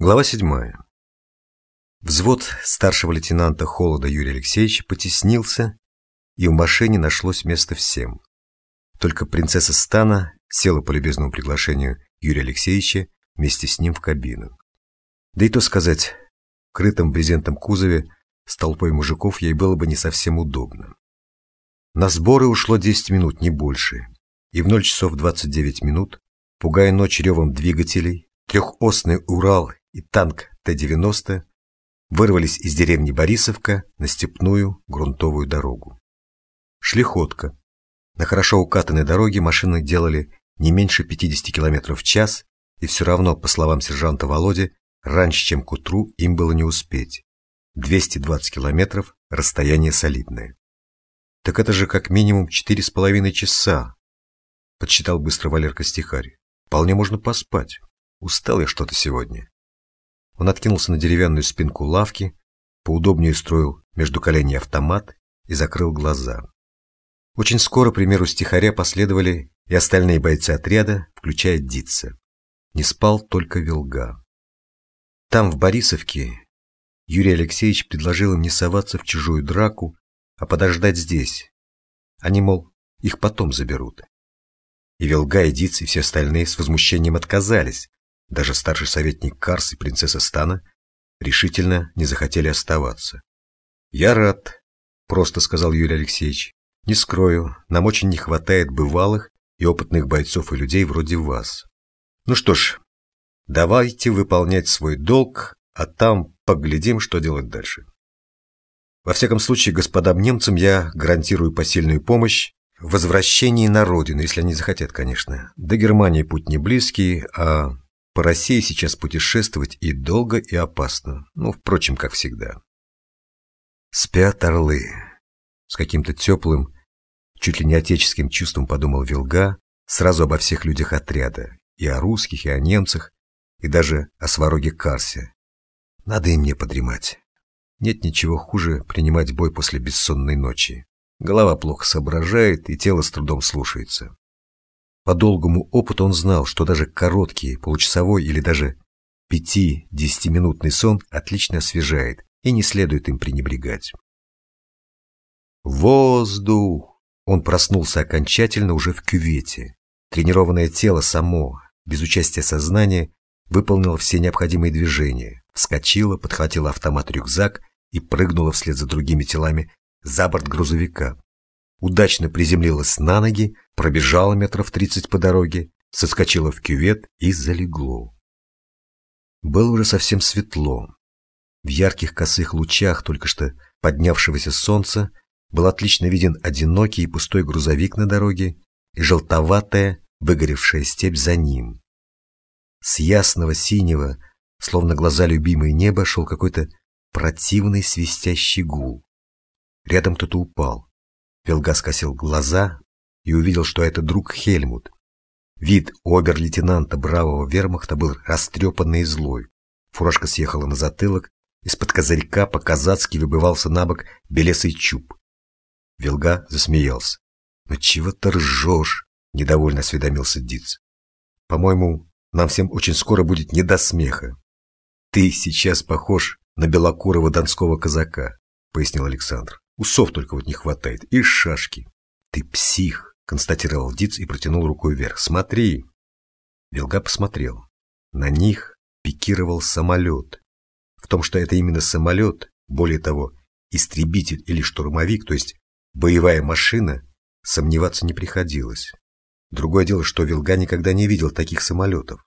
Глава 7. Взвод старшего лейтенанта Холода Юрия Алексеевича потеснился, и в машине нашлось место всем. Только принцесса Стана села по любезному приглашению Юрия Алексеевича вместе с ним в кабину. Да и то сказать, в крытом брезентом кузове с толпой мужиков ей было бы не совсем удобно. На сборы ушло 10 минут, не больше, и в 0 часов 29 минут, пугая ночь ревом двигателей, трехосный Урал и танк Т-90 вырвались из деревни Борисовка на степную грунтовую дорогу. Шли ходка. На хорошо укатанной дороге машины делали не меньше 50 км в час, и все равно, по словам сержанта Володи, раньше, чем к утру, им было не успеть. 220 километров – расстояние солидное. Так это же как минимум четыре с половиной часа, подсчитал быстро Валерка стихарь. Вполне можно поспать. Устал я что-то сегодня. Он откинулся на деревянную спинку лавки, поудобнее устроил между коленей автомат и закрыл глаза. Очень скоро, примеру стихаря, последовали и остальные бойцы отряда, включая Дитца. Не спал только Вилга. Там, в Борисовке, Юрий Алексеевич предложил им не соваться в чужую драку, а подождать здесь. Они, мол, их потом заберут. И Вилга, и Диц, и все остальные с возмущением отказались, даже старший советник Карс и принцесса Стана решительно не захотели оставаться. «Я рад», — просто сказал Юрий Алексеевич. «Не скрою, нам очень не хватает бывалых и опытных бойцов и людей вроде вас. Ну что ж, давайте выполнять свой долг, а там поглядим, что делать дальше. Во всяком случае, господам немцам я гарантирую посильную помощь в возвращении на родину, если они захотят, конечно. До Германии путь не близкий, а по России сейчас путешествовать и долго, и опасно. Ну, впрочем, как всегда. Спят орлы. С каким-то теплым, чуть ли не отеческим чувством подумал Вилга сразу обо всех людях отряда. И о русских, и о немцах, и даже о свароге Карсе. Надо и мне подремать. Нет ничего хуже принимать бой после бессонной ночи. Голова плохо соображает, и тело с трудом слушается. По долгому опыту он знал, что даже короткий, получасовой или даже пяти-десятиминутный сон отлично освежает, и не следует им пренебрегать. Воздух! Он проснулся окончательно уже в кювете. Тренированное тело само, без участия сознания, выполнило все необходимые движения, вскочило, подхватило автомат-рюкзак и прыгнуло вслед за другими телами за борт грузовика удачно приземлилась на ноги, пробежала метров тридцать по дороге, соскочила в кювет и залегло. Было уже совсем светло. В ярких косых лучах только что поднявшегося солнца был отлично виден одинокий и пустой грузовик на дороге и желтоватая, выгоревшая степь за ним. С ясного синего, словно глаза любимой неба, шел какой-то противный свистящий гул. Рядом кто-то упал. Велга скосил глаза и увидел, что это друг Хельмут. Вид обер-лейтенанта бравого вермахта был растрепанный и злой. Фуражка съехала на затылок, из-под козырька по-казацки выбывался на бок белесый чуб. Велга засмеялся. «Ну чего ты ржешь?» — недовольно осведомился Диц. «По-моему, нам всем очень скоро будет не до смеха. Ты сейчас похож на белокурого донского казака», — пояснил Александр. Усов только вот не хватает. И шашки. Ты псих, констатировал Диц и протянул рукой вверх. Смотри. Белга посмотрел. На них пикировал самолет. В том, что это именно самолет, более того, истребитель или штурмовик, то есть боевая машина, сомневаться не приходилось. Другое дело, что Вилга никогда не видел таких самолетов.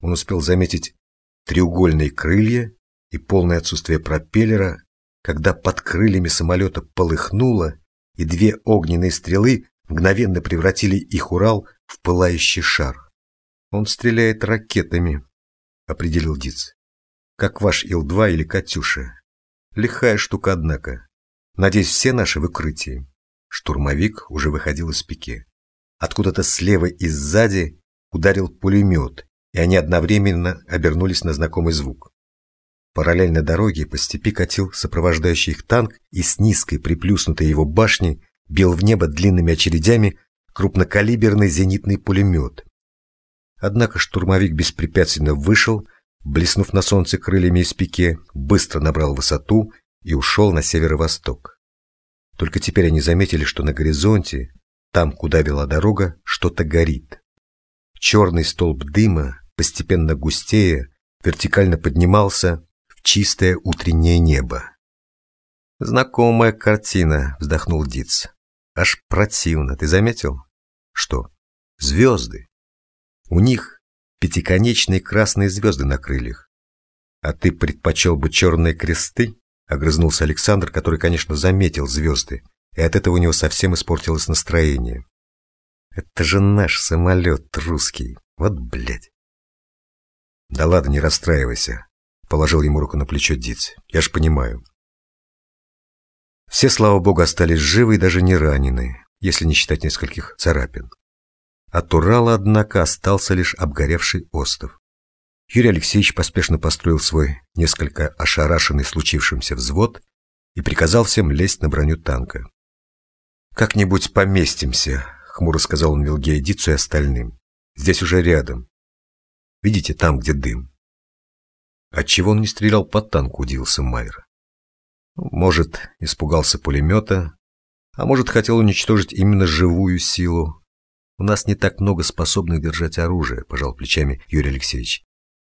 Он успел заметить треугольные крылья и полное отсутствие пропеллера, когда под крыльями самолета полыхнуло, и две огненные стрелы мгновенно превратили их Урал в пылающий шар. «Он стреляет ракетами», — определил Диц. «Как ваш Ил-2 или «Катюша». Лихая штука, однако. Надеюсь, все наши в укрытии». Штурмовик уже выходил из пике. Откуда-то слева и сзади ударил пулемет, и они одновременно обернулись на знакомый звук. Параллельно дороге по степи катил сопровождающий их танк и с низкой приплюснутой его башни бил в небо длинными очередями крупнокалиберный зенитный пулемет. Однако штурмовик беспрепятственно вышел, блеснув на солнце крыльями из пике, быстро набрал высоту и ушел на северо-восток. Только теперь они заметили, что на горизонте, там, куда вела дорога, что-то горит. Черный столб дыма, постепенно густея, вертикально поднимался чистое утреннее небо. «Знакомая картина», — вздохнул Диц. «Аж противно, ты заметил?» «Что?» «Звезды. У них пятиконечные красные звезды на крыльях. А ты предпочел бы черные кресты?» — огрызнулся Александр, который, конечно, заметил звезды, и от этого у него совсем испортилось настроение. «Это же наш самолет русский. Вот блядь!» «Да ладно, не расстраивайся», — положил ему руку на плечо Диц. «Я ж понимаю». Все, слава богу, остались живы и даже не ранены, если не считать нескольких царапин. От Урала, однако, остался лишь обгоревший остров. Юрий Алексеевич поспешно построил свой несколько ошарашенный случившимся взвод и приказал всем лезть на броню танка. «Как-нибудь поместимся», — хмуро сказал он Вилгея Дицу и остальным. «Здесь уже рядом. Видите, там, где дым». Отчего он не стрелял по танку, удивился Майер. Может, испугался пулемета, а может, хотел уничтожить именно живую силу. У нас не так много способных держать оружие, пожал плечами Юрий Алексеевич.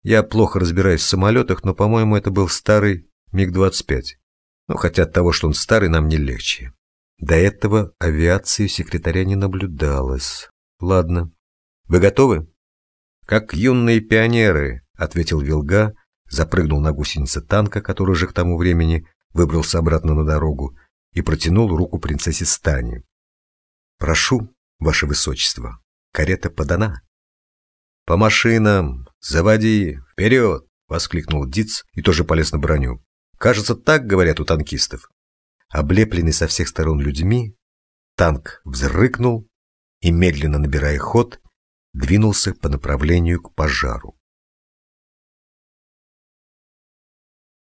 Я плохо разбираюсь в самолетах, но, по-моему, это был старый МиГ-25. Ну, хотя от того, что он старый, нам не легче. До этого авиации секретаря не наблюдалось. Ладно. Вы готовы? Как юные пионеры, ответил Вилга, запрыгнул на гусеницы танка, который уже к тому времени выбрался обратно на дорогу и протянул руку принцессе Стани. «Прошу, ваше высочество, карета подана». «По машинам! Заводи! Вперед!» — воскликнул Диц и тоже полез на броню. «Кажется, так говорят у танкистов». Облепленный со всех сторон людьми, танк взрыкнул и, медленно набирая ход, двинулся по направлению к пожару.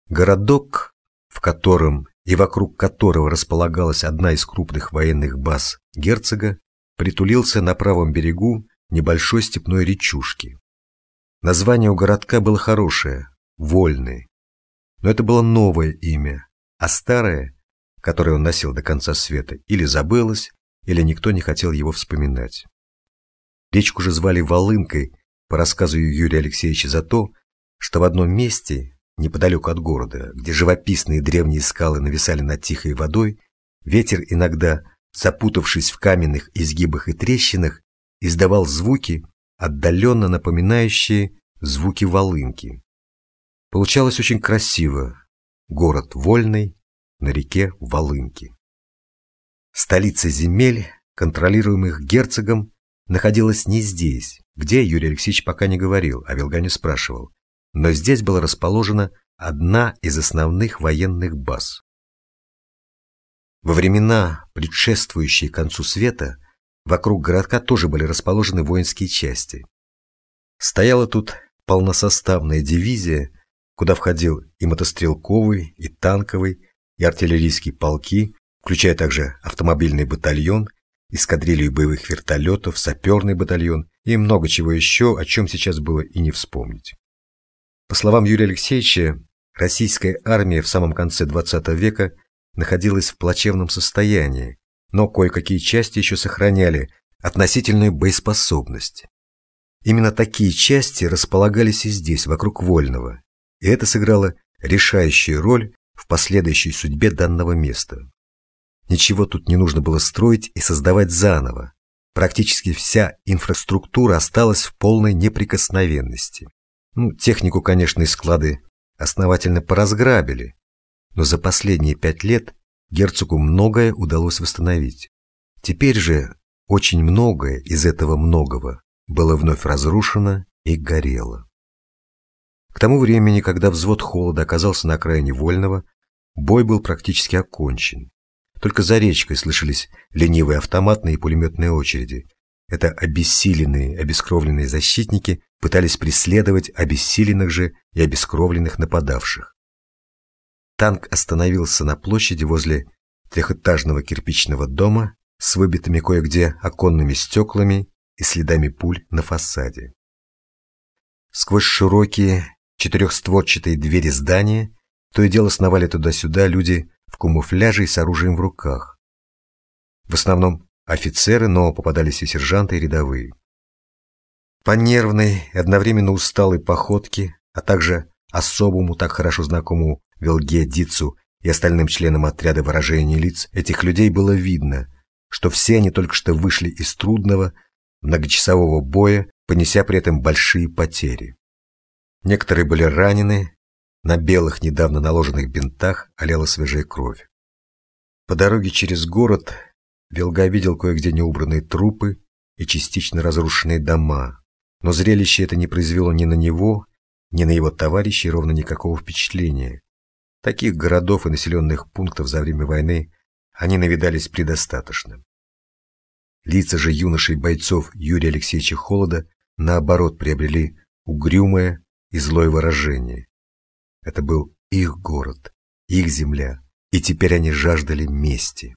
Городок в котором и вокруг которого располагалась одна из крупных военных баз герцога, притулился на правом берегу небольшой степной речушки. Название у городка было хорошее – Вольный. Но это было новое имя, а старое, которое он носил до конца света, или забылось, или никто не хотел его вспоминать. Речку же звали Волынкой, по рассказу Юрия Алексеевича, за то, что в одном месте неподалеку от города, где живописные древние скалы нависали над тихой водой, ветер иногда, запутавшись в каменных изгибах и трещинах, издавал звуки, отдаленно напоминающие звуки волынки. Получалось очень красиво. Город вольный на реке Волынки. Столица земель, контролируемых герцогом, находилась не здесь, где Юрий Алексеевич пока не говорил, а Вилгане спрашивал но здесь была расположена одна из основных военных баз. Во времена, предшествующие концу света, вокруг городка тоже были расположены воинские части. Стояла тут полносоставная дивизия, куда входил и мотострелковый, и танковый, и артиллерийские полки, включая также автомобильный батальон, эскадрилью боевых вертолетов, саперный батальон и много чего еще, о чем сейчас было и не вспомнить. По словам Юрия Алексеевича, российская армия в самом конце XX века находилась в плачевном состоянии, но кое-какие части еще сохраняли относительную боеспособность. Именно такие части располагались и здесь, вокруг Вольного, и это сыграло решающую роль в последующей судьбе данного места. Ничего тут не нужно было строить и создавать заново. Практически вся инфраструктура осталась в полной неприкосновенности. Ну, технику, конечно, и склады основательно поразграбили, но за последние пять лет герцогу многое удалось восстановить. Теперь же очень многое из этого многого было вновь разрушено и горело. К тому времени, когда взвод холода оказался на окраине Вольного, бой был практически окончен. Только за речкой слышались ленивые автоматные и пулеметные очереди, это обессиленные, обескровленные защитники пытались преследовать обессиленных же и обескровленных нападавших. Танк остановился на площади возле трехэтажного кирпичного дома с выбитыми кое-где оконными стеклами и следами пуль на фасаде. Сквозь широкие, четырехстворчатые двери здания, то и дело сновали туда-сюда люди в камуфляже и с оружием в руках. В основном офицеры, но попадались и сержанты, и рядовые. По нервной одновременно усталой походке, а также особому, так хорошо знакомому Велге Дицу и остальным членам отряда выражения лиц этих людей было видно, что все они только что вышли из трудного, многочасового боя, понеся при этом большие потери. Некоторые были ранены, на белых недавно наложенных бинтах олела свежая кровь. По дороге через город Велга видел кое-где неубранные трупы и частично разрушенные дома, но зрелище это не произвело ни на него, ни на его товарищей ровно никакого впечатления. Таких городов и населенных пунктов за время войны они навидались предостаточно. Лица же юношей бойцов Юрия Алексеевича Холода наоборот приобрели угрюмое и злое выражение. Это был их город, их земля, и теперь они жаждали мести.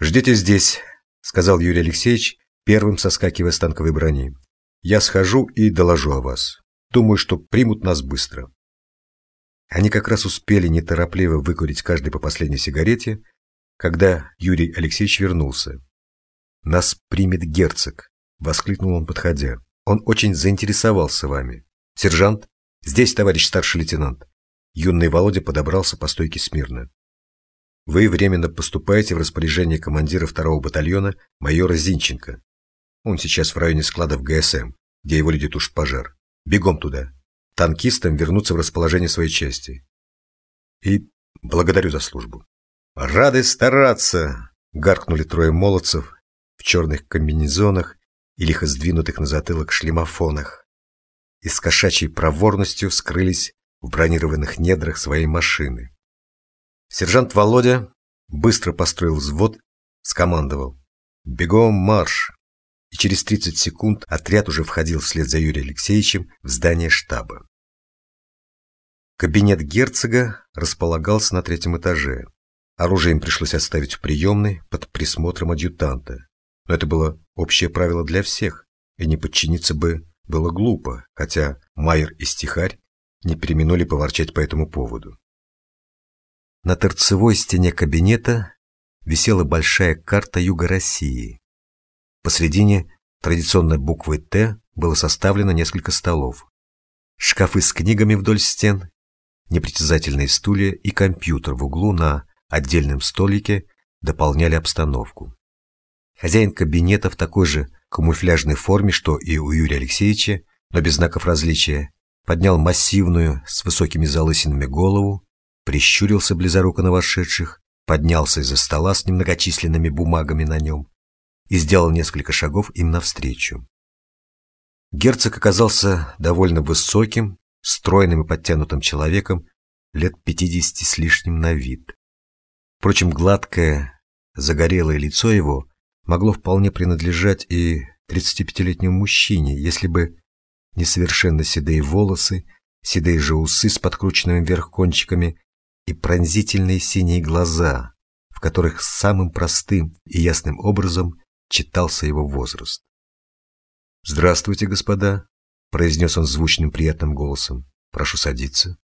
«Ждите здесь», — сказал Юрий Алексеевич, первым соскакивая с танковой брони. «Я схожу и доложу о вас. Думаю, что примут нас быстро». Они как раз успели неторопливо выкурить каждый по последней сигарете, когда Юрий Алексеевич вернулся. «Нас примет герцог», — воскликнул он, подходя. «Он очень заинтересовался вами. Сержант, здесь товарищ старший лейтенант». Юный Володя подобрался по стойке смирно. «Вы временно поступаете в распоряжение командира второго батальона майора Зинченко. Он сейчас в районе складов ГСМ, где его летит уж пожар. Бегом туда танкистам вернуться в расположение своей части. И благодарю за службу. Рады стараться, гаркнули трое молодцев в черных комбинезонах и лихо сдвинутых на затылок шлемофонах. И с кошачьей проворностью скрылись в бронированных недрах своей машины. Сержант Володя быстро построил взвод, скомандовал «Бегом марш!» и через 30 секунд отряд уже входил вслед за Юрием Алексеевичем в здание штаба. Кабинет герцога располагался на третьем этаже. Оружие им пришлось оставить в приемной под присмотром адъютанта. Но это было общее правило для всех, и не подчиниться бы было глупо, хотя Майер и Стихарь не переминули поворчать по этому поводу. На торцевой стене кабинета висела большая карта Юга России. Посредине традиционной буквой «Т» было составлено несколько столов. Шкафы с книгами вдоль стен непритязательные стулья и компьютер в углу на отдельном столике дополняли обстановку. Хозяин кабинета в такой же камуфляжной форме, что и у Юрия Алексеевича, но без знаков различия, поднял массивную, с высокими залысинами голову, прищурился близоруко на вошедших, поднялся из-за стола с немногочисленными бумагами на нем и сделал несколько шагов им навстречу. Герцог оказался довольно высоким, стройным и подтянутым человеком лет пятидесяти с лишним на вид. Впрочем, гладкое, загорелое лицо его могло вполне принадлежать и 35-летнему мужчине, если бы не совершенно седые волосы, седые же усы с подкрученными вверх кончиками и пронзительные синие глаза, в которых самым простым и ясным образом читался его возраст. «Здравствуйте, господа!» — произнес он звучным приятным голосом. «Прошу садиться».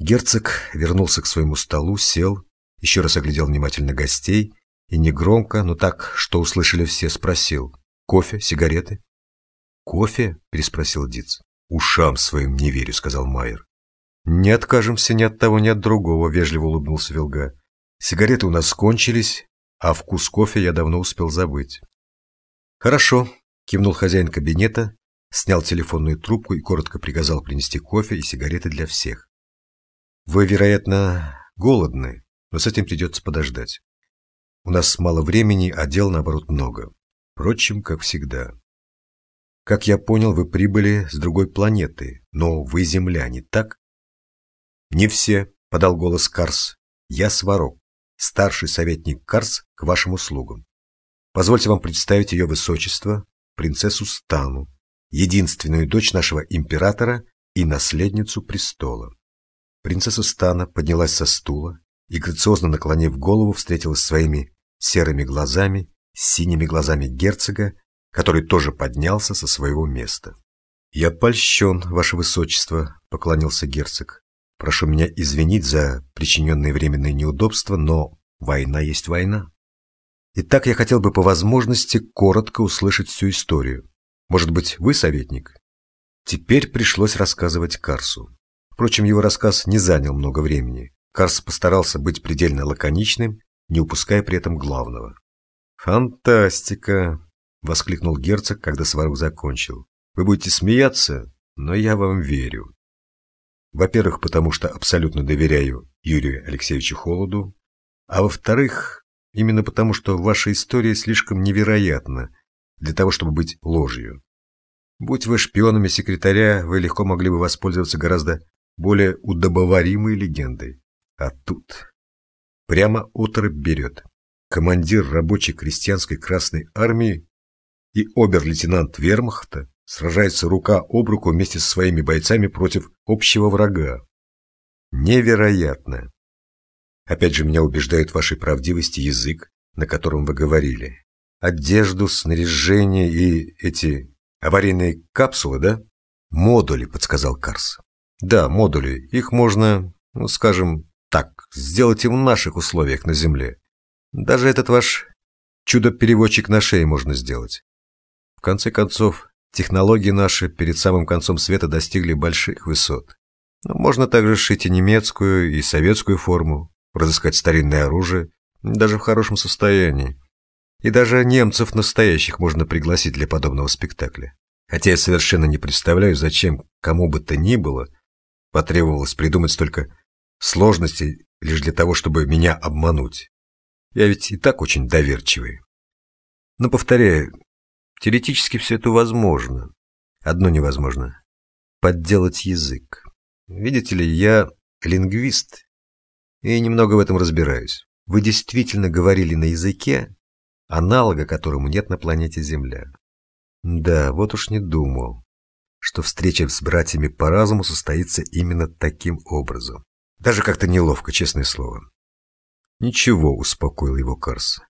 Герцог вернулся к своему столу, сел, еще раз оглядел внимательно гостей и негромко, но так, что услышали все, спросил. «Кофе? Сигареты?» «Кофе?» — переспросил Диц. «Ушам своим не верю», — сказал Майер. «Не откажемся ни от того, ни от другого», — вежливо улыбнулся Вилга. «Сигареты у нас кончились, а вкус кофе я давно успел забыть». «Хорошо», — кивнул хозяин кабинета, снял телефонную трубку и коротко приказал принести кофе и сигареты для всех. «Вы, вероятно, голодны, но с этим придется подождать. У нас мало времени, а дел, наоборот, много. Впрочем, как всегда. Как я понял, вы прибыли с другой планеты, но вы земляне, так?» «Не все», — подал голос Карс. «Я Сварог, старший советник Карс к вашим услугам. Позвольте вам представить ее высочество, принцессу Стану, единственную дочь нашего императора и наследницу престола. Принцесса Стана поднялась со стула и, грациозно наклонив голову, встретилась своими серыми глазами синими глазами герцога, который тоже поднялся со своего места. «Я польщен, ваше высочество», — поклонился герцог. «Прошу меня извинить за причиненные временные неудобства, но война есть война. Итак, я хотел бы по возможности коротко услышать всю историю. Может быть, вы советник?» Теперь пришлось рассказывать Карсу. Впрочем, его рассказ не занял много времени. Карс постарался быть предельно лаконичным, не упуская при этом главного. «Фантастика!» — воскликнул герцог, когда Сварог закончил. «Вы будете смеяться, но я вам верю. Во-первых, потому что абсолютно доверяю Юрию Алексеевичу Холоду, а во-вторых, именно потому что ваша история слишком невероятна для того, чтобы быть ложью. Будь вы шпионами секретаря, вы легко могли бы воспользоваться гораздо более удобоваримой легендой. А тут прямо отрыв берет командир рабочей крестьянской Красной Армии и обер-лейтенант вермахта сражаются рука об руку вместе со своими бойцами против общего врага. Невероятно. Опять же, меня убеждает в вашей правдивости язык, на котором вы говорили. Одежду, снаряжение и эти аварийные капсулы, да? Модули, подсказал Карс. Да, модули. Их можно, ну, скажем так, сделать и в наших условиях на Земле. Даже этот ваш чудо-переводчик на шее можно сделать. В конце концов, технологии наши перед самым концом света достигли больших высот. Но можно также сшить и немецкую, и советскую форму, разыскать старинное оружие, даже в хорошем состоянии. И даже немцев настоящих можно пригласить для подобного спектакля. Хотя я совершенно не представляю, зачем кому бы то ни было потребовалось придумать столько сложностей лишь для того, чтобы меня обмануть. Я ведь и так очень доверчивый. Но, повторяю, теоретически все это возможно. Одно невозможно – подделать язык. Видите ли, я лингвист и немного в этом разбираюсь. Вы действительно говорили на языке, аналога которому нет на планете Земля. Да, вот уж не думал, что встреча с братьями по разуму состоится именно таким образом. Даже как-то неловко, честное слово. «Ничего», — успокоил его Карс.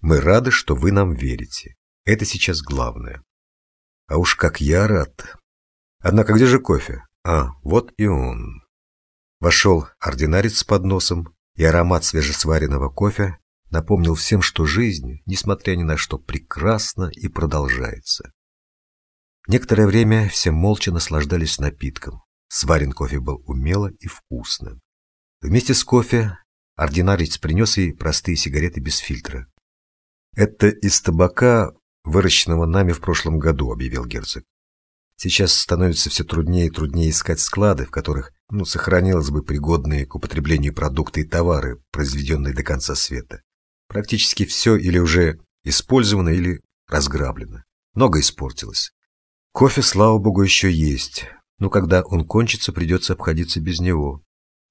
«Мы рады, что вы нам верите. Это сейчас главное». «А уж как я рад!» «Однако где же кофе?» «А, вот и он». Вошел ординарец с подносом, и аромат свежесваренного кофе напомнил всем, что жизнь, несмотря ни на что, прекрасна и продолжается. Некоторое время все молча наслаждались напитком. Сварен кофе был умело и вкусно. Вместе с кофе Ординарец принес ей простые сигареты без фильтра. «Это из табака, выращенного нами в прошлом году», — объявил герцог. «Сейчас становится все труднее и труднее искать склады, в которых ну, сохранилось бы пригодные к употреблению продукты и товары, произведенные до конца света. Практически все или уже использовано, или разграблено. Много испортилось. Кофе, слава богу, еще есть, но когда он кончится, придется обходиться без него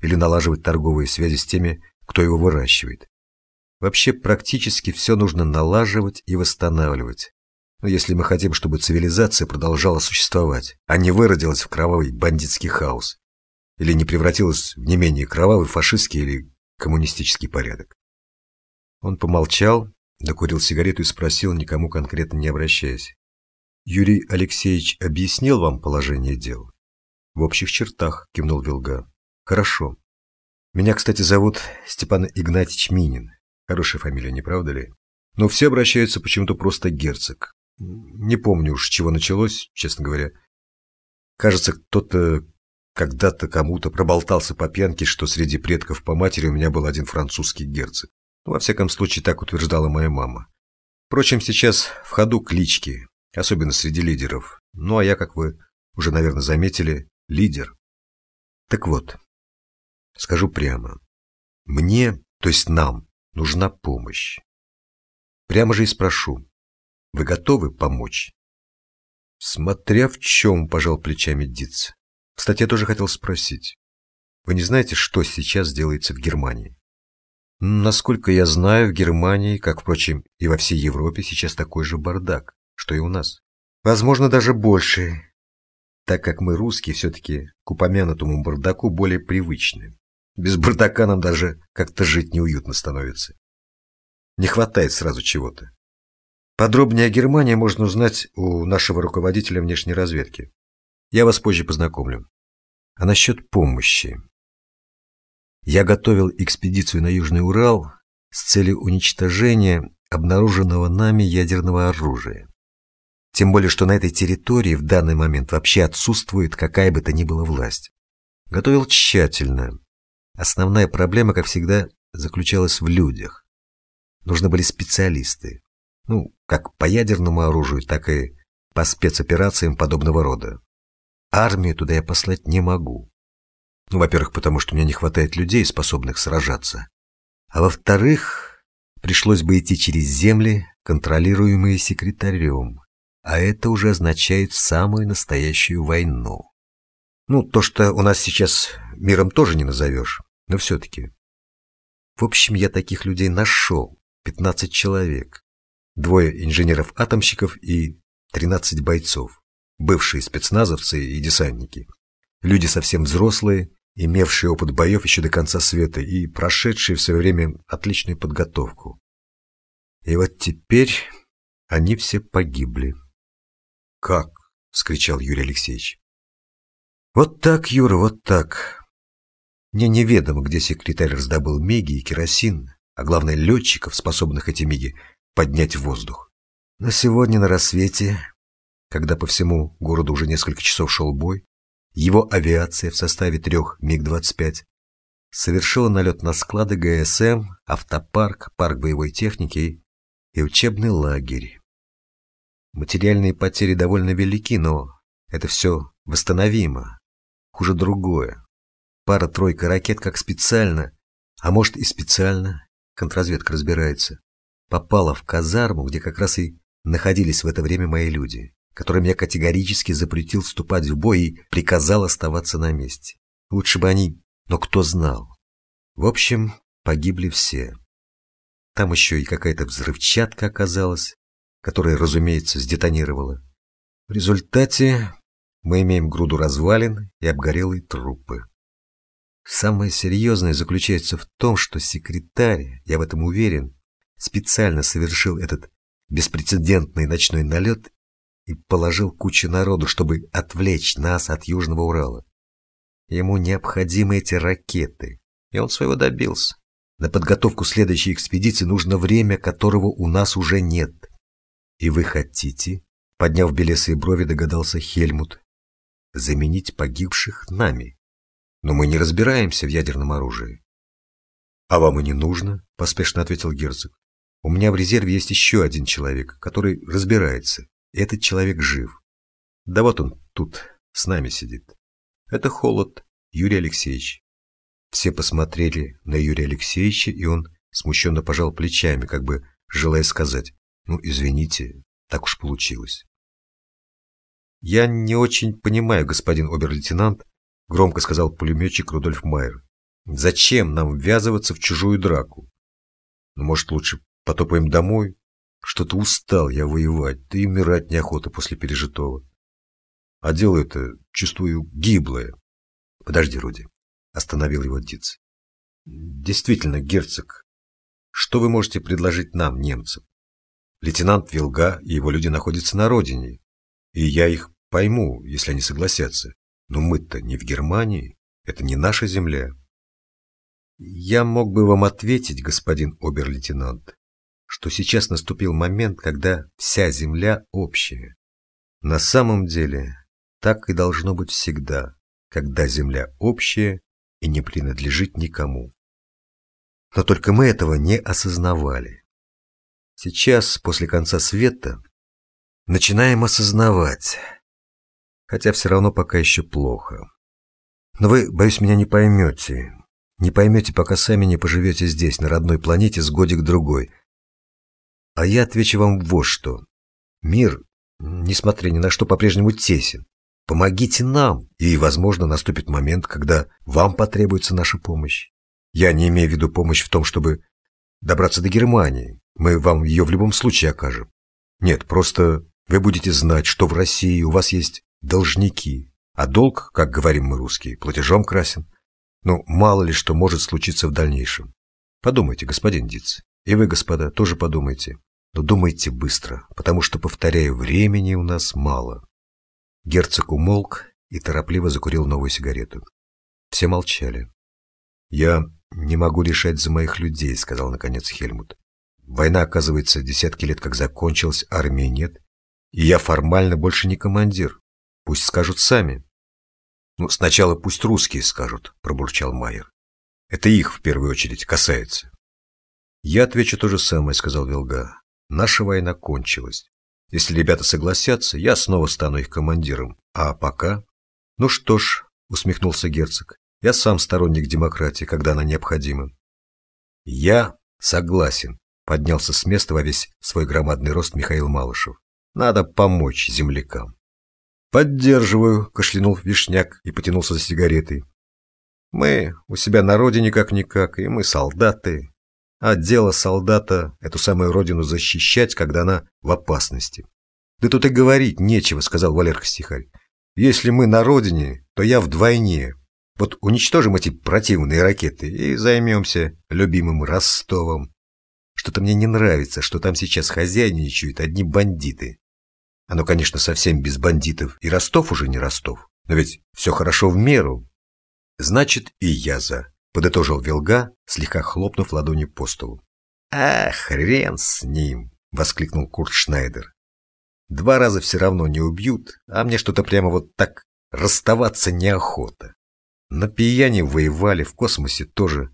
или налаживать торговые связи с теми, кто его выращивает. Вообще практически все нужно налаживать и восстанавливать. Но если мы хотим, чтобы цивилизация продолжала существовать, а не выродилась в кровавый бандитский хаос, или не превратилась в не менее кровавый фашистский или коммунистический порядок. Он помолчал, докурил сигарету и спросил, никому конкретно не обращаясь. «Юрий Алексеевич объяснил вам положение дел?» «В общих чертах», — кивнул Вилга. «Хорошо. Меня, кстати, зовут Степан Игнатьевич Минин. Хорошая фамилия, не правда ли? Но все обращаются почему-то просто герцог. Не помню уж, чего началось, честно говоря. Кажется, кто-то когда-то кому-то проболтался по пьянке, что среди предков по матери у меня был один французский герцог. Ну, во всяком случае, так утверждала моя мама. Впрочем, сейчас в ходу клички, особенно среди лидеров. Ну, а я, как вы уже, наверное, заметили, лидер. Так вот, Скажу прямо. Мне, то есть нам, нужна помощь. Прямо же и спрошу. Вы готовы помочь? Смотря в чем, пожал плечами Диц. Кстати, я тоже хотел спросить. Вы не знаете, что сейчас делается в Германии? Насколько я знаю, в Германии, как, впрочем, и во всей Европе, сейчас такой же бардак, что и у нас. Возможно, даже больше, так как мы, русские, все-таки к упомянутому бардаку более привычны. Без бардака нам даже как-то жить неуютно становится. Не хватает сразу чего-то. Подробнее о Германии можно узнать у нашего руководителя внешней разведки. Я вас позже познакомлю. А насчет помощи. Я готовил экспедицию на Южный Урал с целью уничтожения обнаруженного нами ядерного оружия. Тем более, что на этой территории в данный момент вообще отсутствует какая бы то ни была власть. Готовил тщательно. Основная проблема, как всегда, заключалась в людях. Нужны были специалисты. Ну, как по ядерному оружию, так и по спецоперациям подобного рода. Армию туда я послать не могу. Ну, во-первых, потому что у меня не хватает людей, способных сражаться. А во-вторых, пришлось бы идти через земли, контролируемые секретарем. А это уже означает самую настоящую войну. Ну, то, что у нас сейчас миром тоже не назовешь, но все-таки. В общем, я таких людей нашел. 15 человек. Двое инженеров-атомщиков и 13 бойцов. Бывшие спецназовцы и десантники. Люди совсем взрослые, имевшие опыт боев еще до конца света и прошедшие в свое время отличную подготовку. И вот теперь они все погибли. «Как?» — вскричал Юрий Алексеевич. «Вот так, Юра, вот так. Мне неведомо, где секретарь раздобыл миги и керосин, а главное летчиков, способных эти миги поднять в воздух. Но сегодня на рассвете, когда по всему городу уже несколько часов шел бой, его авиация в составе трех МиГ-25 совершила налет на склады ГСМ, автопарк, парк боевой техники и учебный лагерь. Материальные потери довольно велики, но это все восстановимо. Хуже другое. Пара-тройка ракет как специально, а может и специально, контрразведка разбирается, попала в казарму, где как раз и находились в это время мои люди, которым я категорически запретил вступать в бой и приказал оставаться на месте. Лучше бы они, но кто знал. В общем, погибли все. Там еще и какая-то взрывчатка оказалась, которая, разумеется, сдетонировала. В результате мы имеем груду развалин и обгорелые трупы. Самое серьезное заключается в том, что секретарь, я в этом уверен, специально совершил этот беспрецедентный ночной налет и положил кучу народу, чтобы отвлечь нас от Южного Урала. Ему необходимы эти ракеты, и он своего добился. На подготовку следующей экспедиции нужно время, которого у нас уже нет. «И вы хотите?» — подняв белесые брови, догадался Хельмут. «Заменить погибших нами. Но мы не разбираемся в ядерном оружии». «А вам и не нужно», — поспешно ответил герцог. «У меня в резерве есть еще один человек, который разбирается. Этот человек жив. Да вот он тут с нами сидит. Это Холод Юрий Алексеевич». Все посмотрели на Юрия Алексеевича, и он смущенно пожал плечами, как бы желая сказать ну, извините, так уж получилось. Я не очень понимаю, господин обер-лейтенант, громко сказал пулеметчик Рудольф Майер. Зачем нам ввязываться в чужую драку? Ну, может, лучше потопаем домой? Что-то устал я воевать, да и умирать неохота после пережитого. А дело это, чувствую, гиблое. Подожди, Руди, остановил его Диц. Действительно, герцог, что вы можете предложить нам, немцам? Лейтенант Вилга и его люди находятся на родине, и я их пойму, если они согласятся. Но мы-то не в Германии, это не наша земля. Я мог бы вам ответить, господин обер-лейтенант, что сейчас наступил момент, когда вся земля общая. На самом деле, так и должно быть всегда, когда земля общая и не принадлежит никому. Но только мы этого не осознавали. Сейчас, после конца света, начинаем осознавать, хотя все равно пока еще плохо. Но вы, боюсь, меня не поймете. Не поймете, пока сами не поживете здесь, на родной планете, с годик-другой. А я отвечу вам вот что. Мир, несмотря ни на что, по-прежнему тесен. Помогите нам, и, возможно, наступит момент, когда вам потребуется наша помощь. Я не имею в виду помощь в том, чтобы добраться до Германии. Мы вам ее в любом случае окажем. Нет, просто вы будете знать, что в России у вас есть должники, а долг, как говорим мы русские, платежом красен. Ну, мало ли что может случиться в дальнейшем. Подумайте, господин Диц. И вы, господа, тоже подумайте. Но думайте быстро, потому что, повторяю, времени у нас мало. Герцог умолк и торопливо закурил новую сигарету. Все молчали. «Я не могу решать за моих людей», — сказал наконец Хельмут. «Война, оказывается, десятки лет как закончилась, армии нет, и я формально больше не командир. Пусть скажут сами». «Ну, сначала пусть русские скажут», — пробурчал Майер. «Это их в первую очередь касается». «Я отвечу то же самое», — сказал Вилга. «Наша война кончилась. Если ребята согласятся, я снова стану их командиром. А пока...» «Ну что ж», — усмехнулся герцог, — «я сам сторонник демократии, когда она необходима». «Я согласен», — поднялся с места во весь свой громадный рост Михаил Малышев. «Надо помочь землякам». «Поддерживаю», — кашлянул Вишняк и потянулся за сигаретой. «Мы у себя на родине как-никак, и мы солдаты, а дело солдата – эту самую родину защищать, когда она в опасности. Да тут и говорить нечего, сказал Валерка Стихарь. Если мы на родине, то я вдвойне. Вот уничтожим эти противные ракеты и займемся любимым Ростовом. Что-то мне не нравится, что там сейчас хозяйничают одни бандиты. Оно, конечно, совсем без бандитов, и Ростов уже не Ростов. Но ведь все хорошо в меру. Значит, и я за подытожил Вилга, слегка хлопнув ладонью по столу. «А, хрен с ним!» — воскликнул Курт Шнайдер. «Два раза все равно не убьют, а мне что-то прямо вот так расставаться неохота. На пияне воевали, в космосе тоже.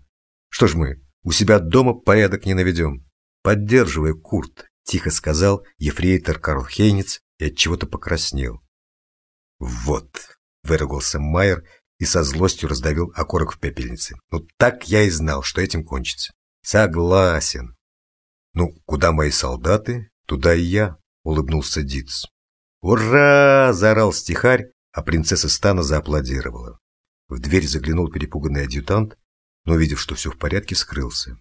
Что ж мы, у себя дома порядок не наведем?» «Поддерживай, Курт», — тихо сказал ефрейтор Карл Хейниц и от чего то покраснел. «Вот», — выругался Майер и со злостью раздавил окорок в пепельнице. Ну так я и знал, что этим кончится. Согласен. Ну, куда мои солдаты, туда и я, улыбнулся Диц. Ура! заорал стихарь, а принцесса Стана зааплодировала. В дверь заглянул перепуганный адъютант, но, увидев, что все в порядке, скрылся.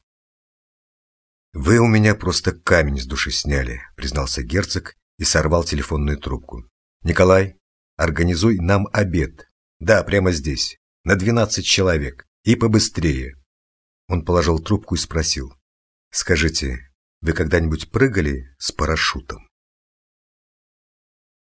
«Вы у меня просто камень с души сняли», — признался герцог и сорвал телефонную трубку. «Николай, организуй нам обед. Да, прямо здесь. На двенадцать человек. И побыстрее. Он положил трубку и спросил. Скажите, вы когда-нибудь прыгали с парашютом?